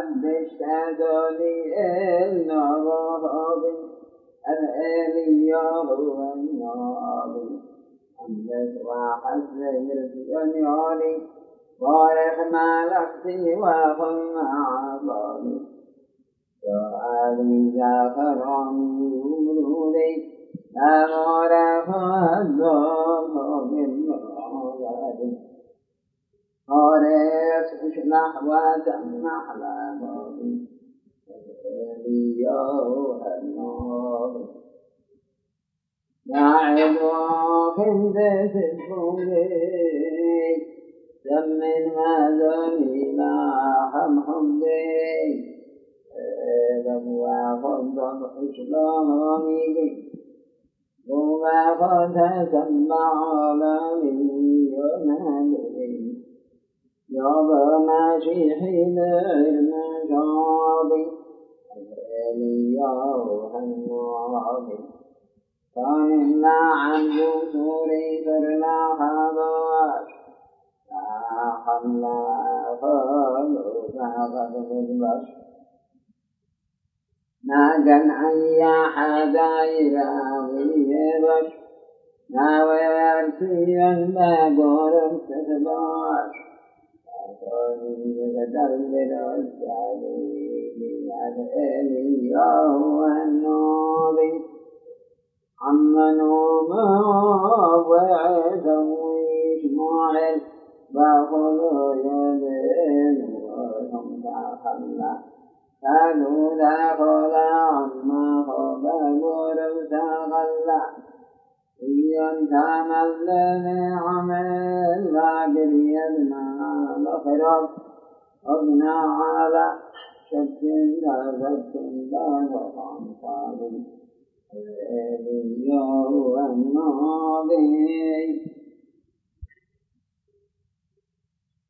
قد اشتدوا لي النظر الآلي هو النار أمس وحسن الدنيا وارخ ما لقتي وهم عظامي سؤالي ذاكر عني يولوني أمر فهدوه من عظامي أريس اشلح وتمنح لمامي يعد وخندس الفوقي سمن مازوني لا هم حمدي لبوا خندم حشلامي وما خد سمع عالمي ينادي يا ماشي حين علم شعبي اليوم النعم فمنا عن جسوري فرنا خباش لا حمل خلو فقد بالبش ناجن أي حداير غيبش ناويرتي بقول تتباش أتوني بدل الجليل الإله النبي عمنوا ما وعدوا إجماعيل بخلوا يدين وهم تخلى كانوا لا خلا عما خبروا تغلى إن تملني عمل لاقل يدنا مخرب أبنى على شك لا شك لا فقام صادم النبي